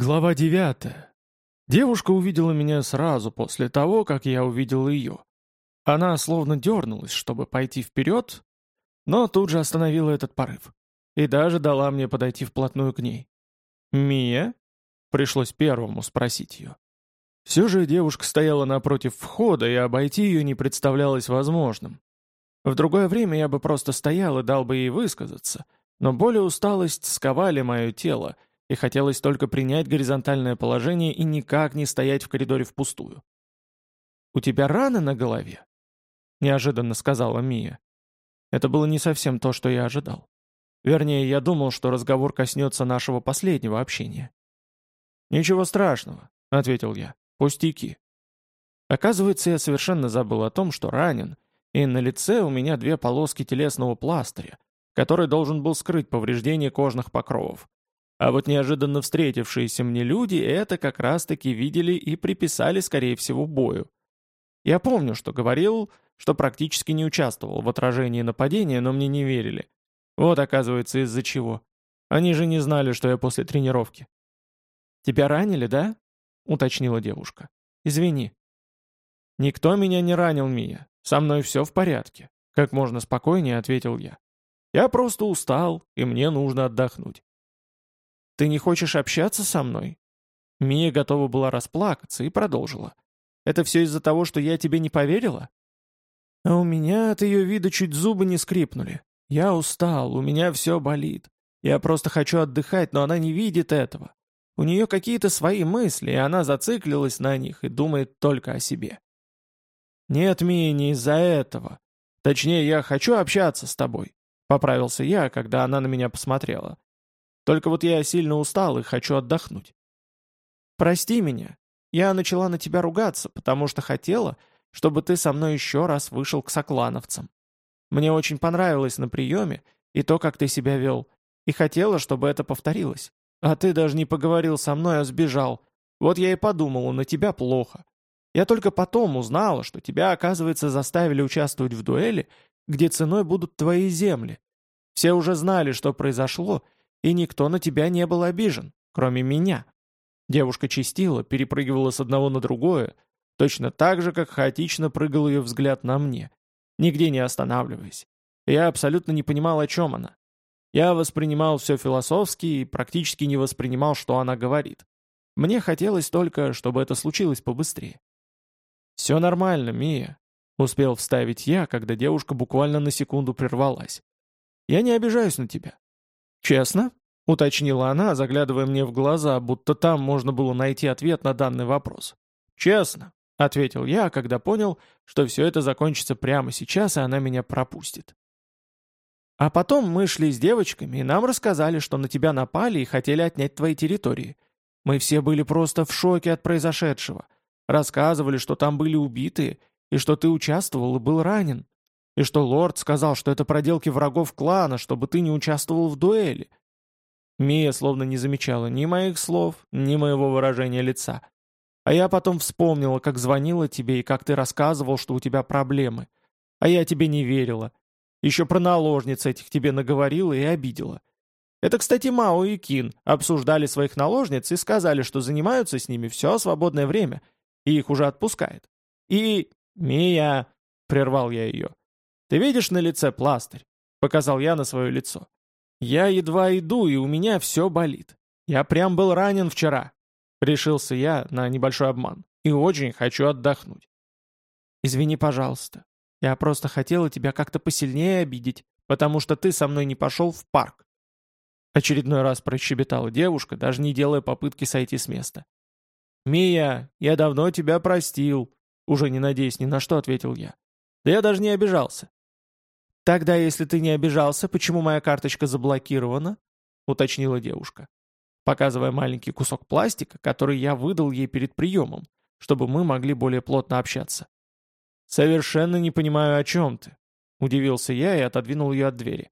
Глава 9. Девушка увидела меня сразу после того, как я увидел ее. Она словно дернулась, чтобы пойти вперед, но тут же остановила этот порыв. И даже дала мне подойти вплотную к ней. «Мия?» — пришлось первому спросить ее. Все же девушка стояла напротив входа, и обойти ее не представлялось возможным. В другое время я бы просто стоял и дал бы ей высказаться, но боль и усталость сковали мое тело — и хотелось только принять горизонтальное положение и никак не стоять в коридоре впустую. «У тебя раны на голове?» — неожиданно сказала Мия. Это было не совсем то, что я ожидал. Вернее, я думал, что разговор коснется нашего последнего общения. «Ничего страшного», — ответил я. «Пустяки». Оказывается, я совершенно забыл о том, что ранен, и на лице у меня две полоски телесного пластыря, который должен был скрыть повреждения кожных покровов. А вот неожиданно встретившиеся мне люди это как раз-таки видели и приписали, скорее всего, бою. Я помню, что говорил, что практически не участвовал в отражении нападения, но мне не верили. Вот, оказывается, из-за чего. Они же не знали, что я после тренировки. «Тебя ранили, да?» — уточнила девушка. «Извини». «Никто меня не ранил, Мия. Со мной все в порядке», — как можно спокойнее ответил я. «Я просто устал, и мне нужно отдохнуть. «Ты не хочешь общаться со мной?» Мия готова была расплакаться и продолжила. «Это все из-за того, что я тебе не поверила?» А у меня от ее вида чуть зубы не скрипнули. Я устал, у меня все болит. Я просто хочу отдыхать, но она не видит этого. У нее какие-то свои мысли, и она зациклилась на них и думает только о себе. «Нет, Мия, не из-за этого. Точнее, я хочу общаться с тобой», — поправился я, когда она на меня посмотрела. Только вот я сильно устал и хочу отдохнуть. Прости меня. Я начала на тебя ругаться, потому что хотела, чтобы ты со мной еще раз вышел к соклановцам. Мне очень понравилось на приеме и то, как ты себя вел, и хотела, чтобы это повторилось. А ты даже не поговорил со мной, а сбежал. Вот я и подумала, на тебя плохо. Я только потом узнала, что тебя, оказывается, заставили участвовать в дуэли, где ценой будут твои земли. Все уже знали, что произошло, и никто на тебя не был обижен, кроме меня. Девушка чистила, перепрыгивала с одного на другое, точно так же, как хаотично прыгал ее взгляд на мне, нигде не останавливаясь. Я абсолютно не понимал, о чем она. Я воспринимал все философски и практически не воспринимал, что она говорит. Мне хотелось только, чтобы это случилось побыстрее. «Все нормально, Мия», — успел вставить я, когда девушка буквально на секунду прервалась. «Я не обижаюсь на тебя. «Честно?» — уточнила она, заглядывая мне в глаза, будто там можно было найти ответ на данный вопрос. «Честно», — ответил я, когда понял, что все это закончится прямо сейчас, и она меня пропустит. А потом мы шли с девочками, и нам рассказали, что на тебя напали и хотели отнять твои территории. Мы все были просто в шоке от произошедшего. Рассказывали, что там были убитые, и что ты участвовал и был ранен. И что лорд сказал, что это проделки врагов клана, чтобы ты не участвовал в дуэли. Мия словно не замечала ни моих слов, ни моего выражения лица. А я потом вспомнила, как звонила тебе и как ты рассказывал, что у тебя проблемы. А я тебе не верила. Еще про наложниц этих тебе наговорила и обидела. Это, кстати, Мао и Кин обсуждали своих наложниц и сказали, что занимаются с ними все свободное время, и их уже отпускает. И... «Мия!» — прервал я ее. «Ты видишь на лице пластырь?» — показал я на свое лицо. «Я едва иду, и у меня все болит. Я прям был ранен вчера». Решился я на небольшой обман. И очень хочу отдохнуть. «Извини, пожалуйста. Я просто хотела тебя как-то посильнее обидеть, потому что ты со мной не пошел в парк». Очередной раз прощебетала девушка, даже не делая попытки сойти с места. «Мия, я давно тебя простил», — уже не надеясь ни на что, ответил я. «Да я даже не обижался. «Тогда, если ты не обижался, почему моя карточка заблокирована?» — уточнила девушка, показывая маленький кусок пластика, который я выдал ей перед приемом, чтобы мы могли более плотно общаться. «Совершенно не понимаю, о чем ты», — удивился я и отодвинул ее от двери.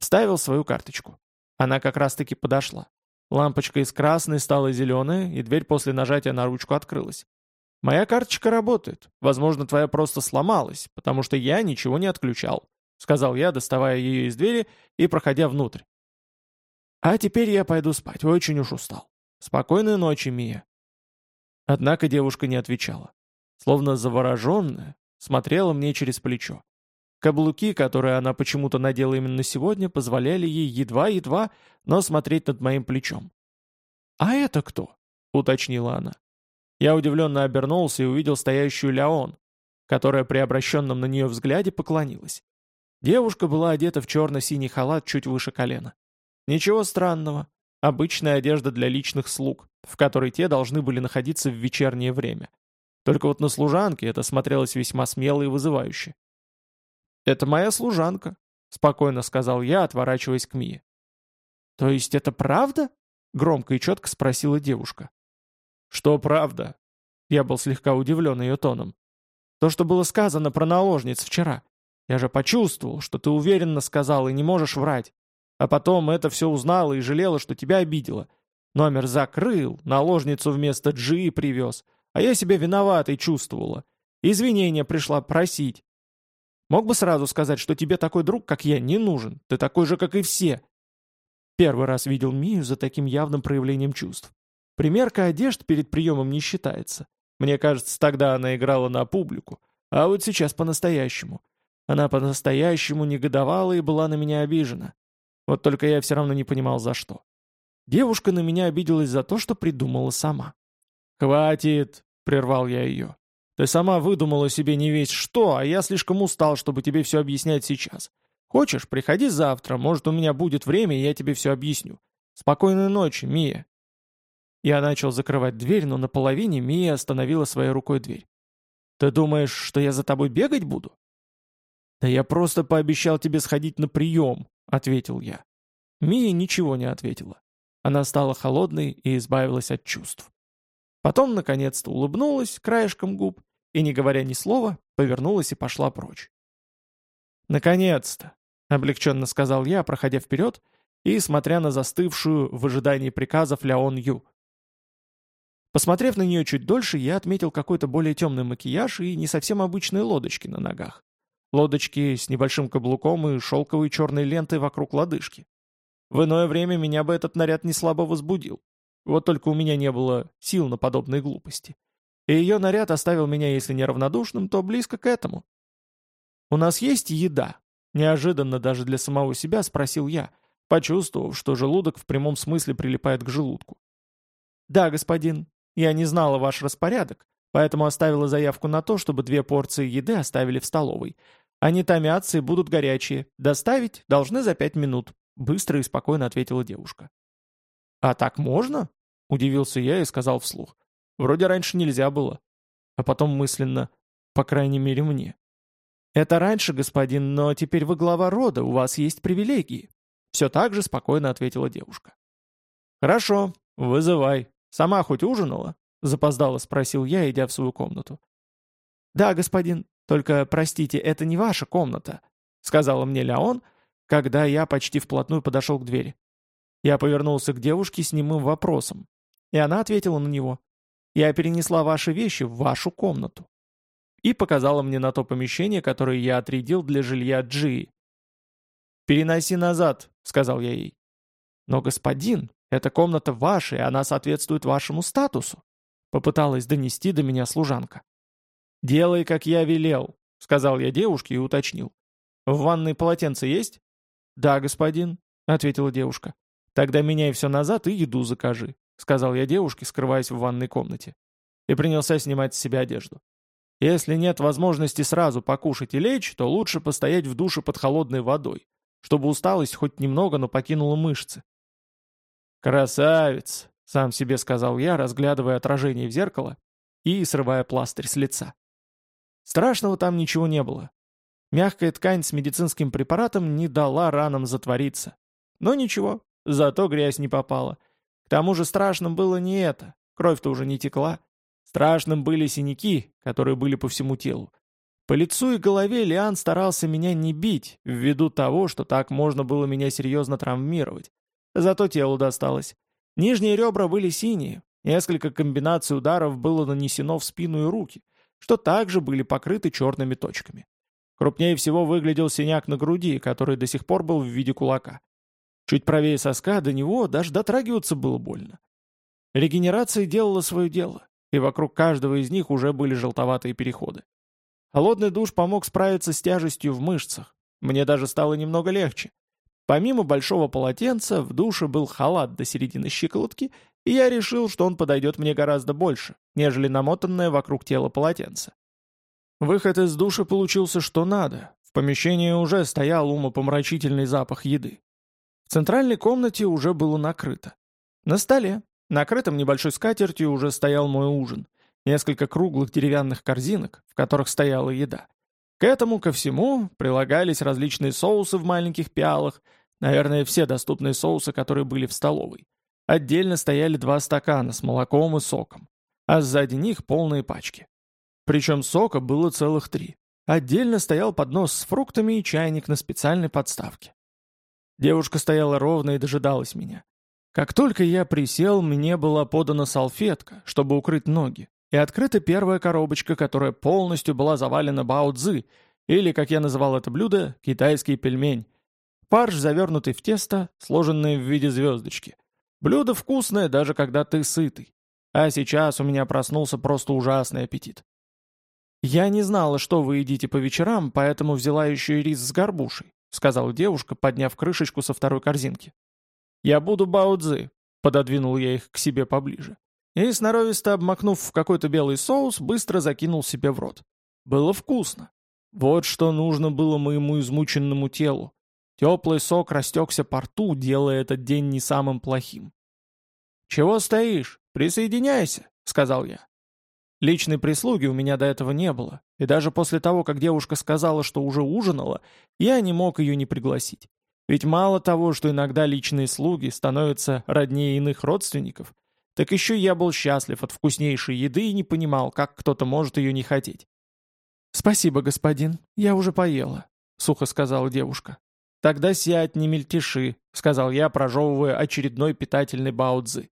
Вставил свою карточку. Она как раз-таки подошла. Лампочка из красной стала зеленая, и дверь после нажатия на ручку открылась. «Моя карточка работает. Возможно, твоя просто сломалась, потому что я ничего не отключал. — сказал я, доставая ее из двери и проходя внутрь. «А теперь я пойду спать, очень уж устал. Спокойной ночи, Мия». Однако девушка не отвечала. Словно завороженная, смотрела мне через плечо. Каблуки, которые она почему-то надела именно сегодня, позволяли ей едва-едва, но смотреть над моим плечом. «А это кто?» — уточнила она. Я удивленно обернулся и увидел стоящую Леон, которая при обращенном на нее взгляде поклонилась. Девушка была одета в черно-синий халат чуть выше колена. Ничего странного. Обычная одежда для личных слуг, в которой те должны были находиться в вечернее время. Только вот на служанке это смотрелось весьма смело и вызывающе. «Это моя служанка», — спокойно сказал я, отворачиваясь к Мие. «То есть это правда?» — громко и четко спросила девушка. «Что правда?» Я был слегка удивлен ее тоном. «То, что было сказано про наложниц вчера. Я же почувствовал, что ты уверенно сказал и не можешь врать. А потом это все узнала и жалела, что тебя обидела. Номер закрыл, наложницу вместо Джи привез. А я себя виноватой чувствовала. Извинения пришла просить. Мог бы сразу сказать, что тебе такой друг, как я, не нужен. Ты такой же, как и все. Первый раз видел Мию за таким явным проявлением чувств. Примерка одежд перед приемом не считается. Мне кажется, тогда она играла на публику. А вот сейчас по-настоящему. Она по-настоящему негодовала и была на меня обижена. Вот только я все равно не понимал, за что. Девушка на меня обиделась за то, что придумала сама. «Хватит!» — прервал я ее. «Ты сама выдумала себе не весь что, а я слишком устал, чтобы тебе все объяснять сейчас. Хочешь, приходи завтра, может, у меня будет время, и я тебе все объясню. Спокойной ночи, Мия». Я начал закрывать дверь, но на половине Мия остановила своей рукой дверь. «Ты думаешь, что я за тобой бегать буду?» «Да я просто пообещал тебе сходить на прием», — ответил я. Мия ничего не ответила. Она стала холодной и избавилась от чувств. Потом, наконец-то, улыбнулась краешком губ и, не говоря ни слова, повернулась и пошла прочь. «Наконец-то!» — облегченно сказал я, проходя вперед и смотря на застывшую в ожидании приказов Ляон Ю. Посмотрев на нее чуть дольше, я отметил какой-то более темный макияж и не совсем обычные лодочки на ногах. Лодочки с небольшим каблуком и шелковой черной лентой вокруг лодыжки. В иное время меня бы этот наряд не слабо возбудил. Вот только у меня не было сил на подобные глупости. И ее наряд оставил меня, если не равнодушным, то близко к этому. «У нас есть еда?» Неожиданно даже для самого себя спросил я, почувствовав, что желудок в прямом смысле прилипает к желудку. «Да, господин. Я не знала ваш распорядок, поэтому оставила заявку на то, чтобы две порции еды оставили в столовой. Они томятся и будут горячие. Доставить должны за пять минут», — быстро и спокойно ответила девушка. «А так можно?» — удивился я и сказал вслух. «Вроде раньше нельзя было». А потом мысленно, по крайней мере мне. «Это раньше, господин, но теперь вы глава рода, у вас есть привилегии». Все так же спокойно ответила девушка. «Хорошо, вызывай. Сама хоть ужинала?» Запоздало спросил я, идя в свою комнату. «Да, господин, только, простите, это не ваша комната», сказала мне Леон, когда я почти вплотную подошел к двери. Я повернулся к девушке с немым вопросом, и она ответила на него. «Я перенесла ваши вещи в вашу комнату» и показала мне на то помещение, которое я отрядил для жилья Джии. «Переноси назад», — сказал я ей. «Но, господин, эта комната ваша, и она соответствует вашему статусу», — попыталась донести до меня служанка. «Делай, как я велел», — сказал я девушке и уточнил. «В ванной полотенце есть?» «Да, господин», — ответила девушка. «Тогда меняй все назад и еду закажи», — сказал я девушке, скрываясь в ванной комнате. И принялся снимать с себя одежду. Если нет возможности сразу покушать и лечь, то лучше постоять в душе под холодной водой, чтобы усталость хоть немного, но покинула мышцы. «Красавец!» — сам себе сказал я, разглядывая отражение в зеркало и срывая пластырь с лица. Страшного там ничего не было. Мягкая ткань с медицинским препаратом не дала ранам затвориться. Но ничего, Зато грязь не попала. К тому же страшным было не это. Кровь-то уже не текла. Страшным были синяки, которые были по всему телу. По лицу и голове Лиан старался меня не бить, ввиду того, что так можно было меня серьезно травмировать. Зато телу досталось. Нижние ребра были синие, несколько комбинаций ударов было нанесено в спину и руки, что также были покрыты черными точками. Крупнее всего выглядел синяк на груди, который до сих пор был в виде кулака. Чуть правее соска до него даже дотрагиваться было больно. Регенерация делала свое дело, и вокруг каждого из них уже были желтоватые переходы. Холодный душ помог справиться с тяжестью в мышцах. Мне даже стало немного легче. Помимо большого полотенца, в душе был халат до середины щиколотки, и я решил, что он подойдет мне гораздо больше, нежели намотанное вокруг тела полотенце. Выход из душа получился что надо. В помещении уже стоял умопомрачительный запах еды. В центральной комнате уже было накрыто. На столе, накрытом небольшой скатертью, уже стоял мой ужин. Несколько круглых деревянных корзинок, в которых стояла еда. К этому, ко всему, прилагались различные соусы в маленьких пиалах, наверное, все доступные соусы, которые были в столовой. Отдельно стояли два стакана с молоком и соком, а сзади них полные пачки. Причем сока было целых три. Отдельно стоял поднос с фруктами и чайник на специальной подставке. Девушка стояла ровно и дожидалась меня. Как только я присел, мне была подана салфетка, чтобы укрыть ноги, и открыта первая коробочка, которая полностью была завалена бао-цзы, или, как я называл это блюдо, китайский пельмень. Фарш, завернутый в тесто, сложенный в виде звездочки. Блюдо вкусное, даже когда ты сытый. А сейчас у меня проснулся просто ужасный аппетит. Я не знала, что вы едите по вечерам, поэтому взяла еще и рис с горбушей. — сказала девушка, подняв крышечку со второй корзинки. «Я буду баудзы», — пододвинул я их к себе поближе. И, сноровисто обмакнув в какой-то белый соус, быстро закинул себе в рот. Было вкусно. Вот что нужно было моему измученному телу. Теплый сок растекся по рту, делая этот день не самым плохим. «Чего стоишь? Присоединяйся», — сказал я. Личной прислуги у меня до этого не было, и даже после того, как девушка сказала, что уже ужинала, я не мог ее не пригласить. Ведь мало того, что иногда личные слуги становятся роднее иных родственников, так еще я был счастлив от вкуснейшей еды и не понимал, как кто-то может ее не хотеть. «Спасибо, господин, я уже поела», — сухо сказала девушка. «Тогда сядь, не мельтеши», — сказал я, прожевывая очередной питательный баудзы.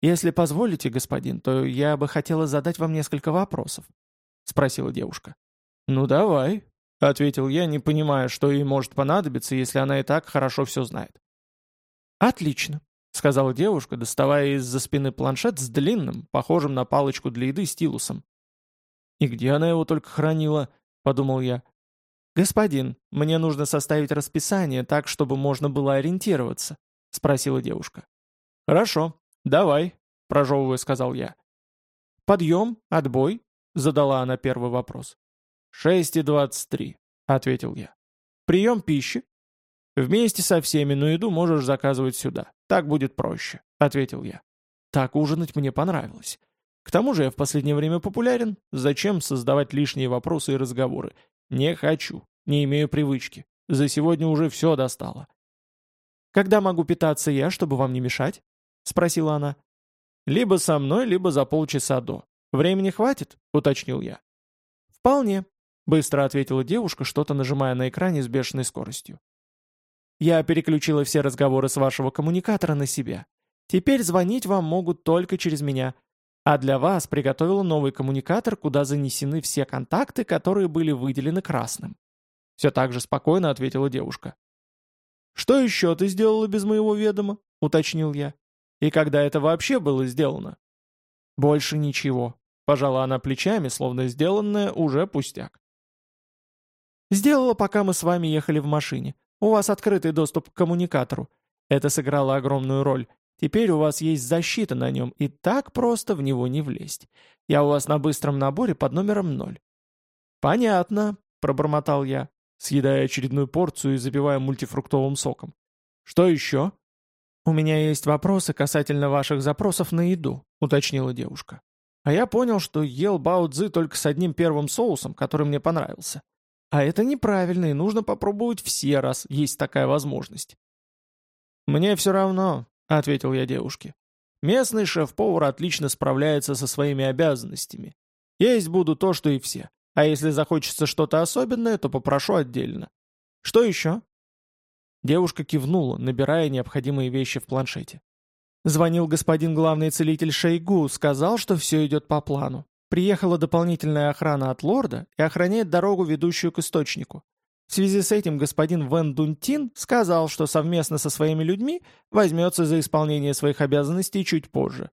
«Если позволите, господин, то я бы хотела задать вам несколько вопросов», — спросила девушка. «Ну давай», — ответил я, не понимая, что ей может понадобиться, если она и так хорошо все знает. «Отлично», — сказала девушка, доставая из-за спины планшет с длинным, похожим на палочку для еды, стилусом. «И где она его только хранила?» — подумал я. «Господин, мне нужно составить расписание так, чтобы можно было ориентироваться», — спросила девушка. «Хорошо», «Давай», — прожевывая, сказал я. «Подъем, отбой», — задала она первый вопрос. «Шесть и двадцать три», — ответил я. «Прием пищи?» «Вместе со всеми, но еду можешь заказывать сюда. Так будет проще», — ответил я. Так ужинать мне понравилось. К тому же я в последнее время популярен. Зачем создавать лишние вопросы и разговоры? Не хочу, не имею привычки. За сегодня уже все достало. Когда могу питаться я, чтобы вам не мешать? — спросила она. «Либо со мной, либо за полчаса до. Времени хватит?» — уточнил я. «Вполне», — быстро ответила девушка, что-то нажимая на экране с бешеной скоростью. «Я переключила все разговоры с вашего коммуникатора на себя. Теперь звонить вам могут только через меня. А для вас приготовила новый коммуникатор, куда занесены все контакты, которые были выделены красным». Все так же спокойно ответила девушка. «Что еще ты сделала без моего ведома?» — уточнил я. И когда это вообще было сделано? Больше ничего. Пожала она плечами, словно сделанное уже пустяк. Сделала, пока мы с вами ехали в машине. У вас открытый доступ к коммуникатору. Это сыграло огромную роль. Теперь у вас есть защита на нем, и так просто в него не влезть. Я у вас на быстром наборе под номером ноль. «Понятно», — пробормотал я, съедая очередную порцию и запивая мультифруктовым соком. «Что еще?» «У меня есть вопросы касательно ваших запросов на еду», — уточнила девушка. А я понял, что ел бао цзы только с одним первым соусом, который мне понравился. А это неправильно, и нужно попробовать все, раз есть такая возможность. «Мне все равно», — ответил я девушке. «Местный шеф-повар отлично справляется со своими обязанностями. Есть буду то, что и все. А если захочется что-то особенное, то попрошу отдельно. Что еще?» Девушка кивнула, набирая необходимые вещи в планшете. Звонил господин главный целитель Шейгу, сказал, что все идет по плану. Приехала дополнительная охрана от лорда и охраняет дорогу, ведущую к источнику. В связи с этим господин Вэн Дунтин сказал, что совместно со своими людьми возьмется за исполнение своих обязанностей чуть позже.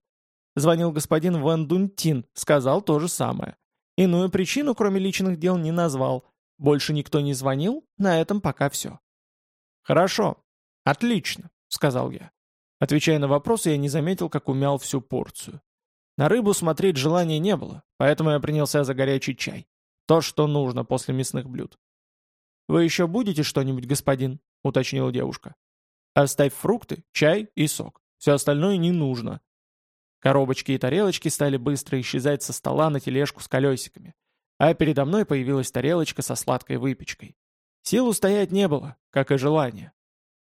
Звонил господин Ван Дунтин, сказал то же самое. Иную причину, кроме личных дел, не назвал. Больше никто не звонил, на этом пока все. «Хорошо. Отлично», — сказал я. Отвечая на вопросы, я не заметил, как умял всю порцию. На рыбу смотреть желания не было, поэтому я принялся за горячий чай. То, что нужно после мясных блюд. «Вы еще будете что-нибудь, господин?» — уточнила девушка. «Оставь фрукты, чай и сок. Все остальное не нужно». Коробочки и тарелочки стали быстро исчезать со стола на тележку с колесиками, а передо мной появилась тарелочка со сладкой выпечкой. Сил устоять не было, как и желания.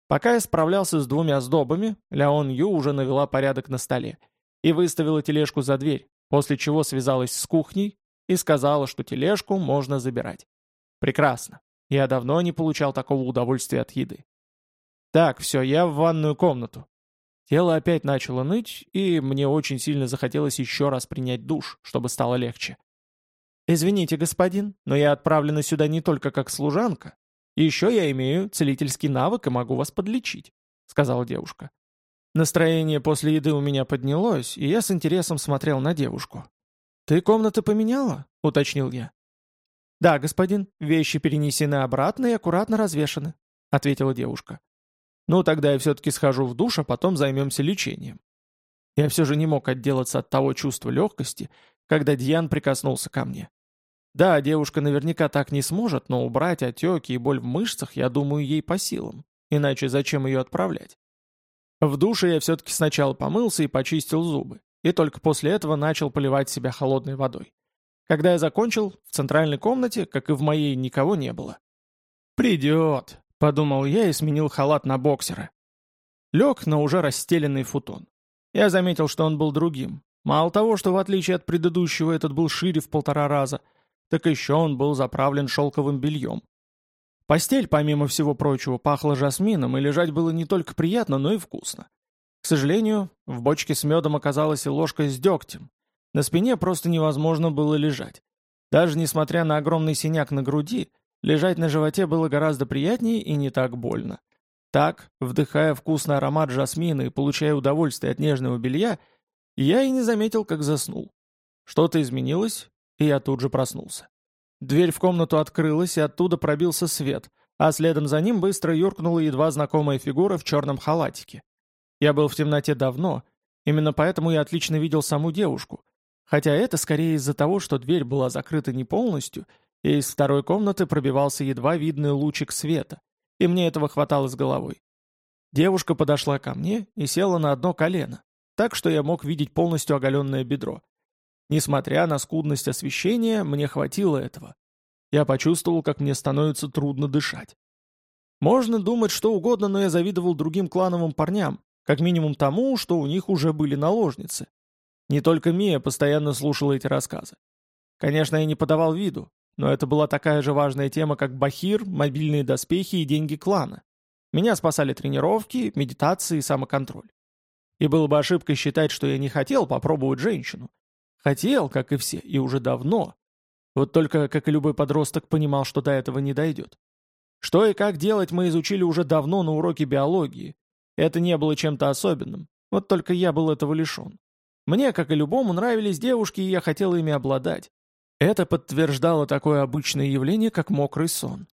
Пока я справлялся с двумя сдобами, Ляон Ю уже навела порядок на столе и выставила тележку за дверь, после чего связалась с кухней и сказала, что тележку можно забирать. Прекрасно. Я давно не получал такого удовольствия от еды. Так, все, я в ванную комнату. Тело опять начало ныть, и мне очень сильно захотелось еще раз принять душ, чтобы стало легче. «Извините, господин, но я отправлена сюда не только как служанка. Еще я имею целительский навык и могу вас подлечить», — сказала девушка. Настроение после еды у меня поднялось, и я с интересом смотрел на девушку. «Ты комнаты поменяла?» — уточнил я. «Да, господин, вещи перенесены обратно и аккуратно развешаны», — ответила девушка. «Ну, тогда я все-таки схожу в душ, а потом займемся лечением». Я все же не мог отделаться от того чувства легкости, когда Дьян прикоснулся ко мне. Да, девушка наверняка так не сможет, но убрать отеки и боль в мышцах, я думаю, ей по силам. Иначе зачем ее отправлять? В душе я все-таки сначала помылся и почистил зубы, и только после этого начал поливать себя холодной водой. Когда я закончил, в центральной комнате, как и в моей, никого не было. «Придет», — подумал я и сменил халат на боксера. Лег на уже расстеленный футон. Я заметил, что он был другим. Мало того, что в отличие от предыдущего этот был шире в полтора раза, так еще он был заправлен шелковым бельем. Постель, помимо всего прочего, пахла жасмином, и лежать было не только приятно, но и вкусно. К сожалению, в бочке с медом оказалась и ложка с дегтем, на спине просто невозможно было лежать. Даже несмотря на огромный синяк на груди, лежать на животе было гораздо приятнее и не так больно. Так, вдыхая вкусный аромат жасмина и получая удовольствие от нежного белья, я и не заметил, как заснул. Что-то изменилось, и я тут же проснулся. Дверь в комнату открылась, и оттуда пробился свет, а следом за ним быстро юркнула едва знакомая фигура в черном халатике. Я был в темноте давно, именно поэтому я отлично видел саму девушку, Хотя это скорее из-за того, что дверь была закрыта не полностью, и из второй комнаты пробивался едва видный лучик света, и мне этого хватало с головой. Девушка подошла ко мне и села на одно колено, так что я мог видеть полностью оголенное бедро. Несмотря на скудность освещения, мне хватило этого. Я почувствовал, как мне становится трудно дышать. Можно думать что угодно, но я завидовал другим клановым парням, как минимум тому, что у них уже были наложницы. Не только Мия постоянно слушала эти рассказы. Конечно, я не подавал виду, но это была такая же важная тема, как бахир, мобильные доспехи и деньги клана. Меня спасали тренировки, медитации и самоконтроль. И было бы ошибкой считать, что я не хотел попробовать женщину. Хотел, как и все, и уже давно. Вот только, как и любой подросток, понимал, что до этого не дойдет. Что и как делать мы изучили уже давно на уроке биологии. Это не было чем-то особенным. Вот только я был этого лишен. Мне, как и любому, нравились девушки, и я хотел ими обладать. Это подтверждало такое обычное явление, как мокрый сон.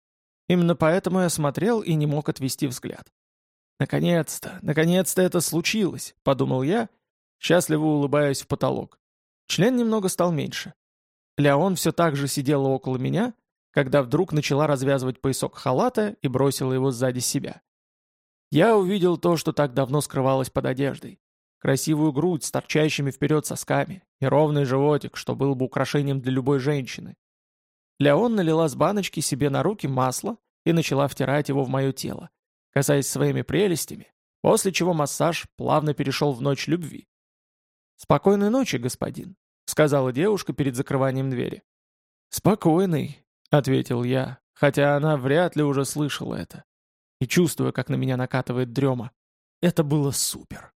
Именно поэтому я смотрел и не мог отвести взгляд. «Наконец-то, наконец-то это случилось», — подумал я, счастливо улыбаясь в потолок. Член немного стал меньше. Леон все так же сидела около меня, когда вдруг начала развязывать поясок халата и бросила его сзади себя. Я увидел то, что так давно скрывалось под одеждой красивую грудь с торчащими вперед сосками и ровный животик, что был бы украшением для любой женщины. Леон налила с баночки себе на руки масло и начала втирать его в мое тело, касаясь своими прелестями, после чего массаж плавно перешел в ночь любви. «Спокойной ночи, господин», — сказала девушка перед закрыванием двери. «Спокойный», — ответил я, хотя она вряд ли уже слышала это. И чувствуя, как на меня накатывает дрема. Это было супер.